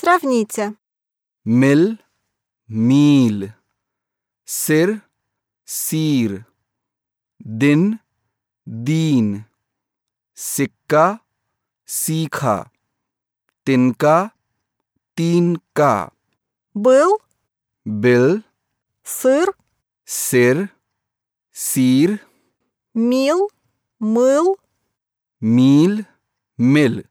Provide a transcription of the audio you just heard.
Сравните. Мил, мил. Сир – сир. Дин – дин. Сикка – сикха. Тинка – тинка. Был – бил. Сыр – сир. Сир – мил – мыл. Мил, мил.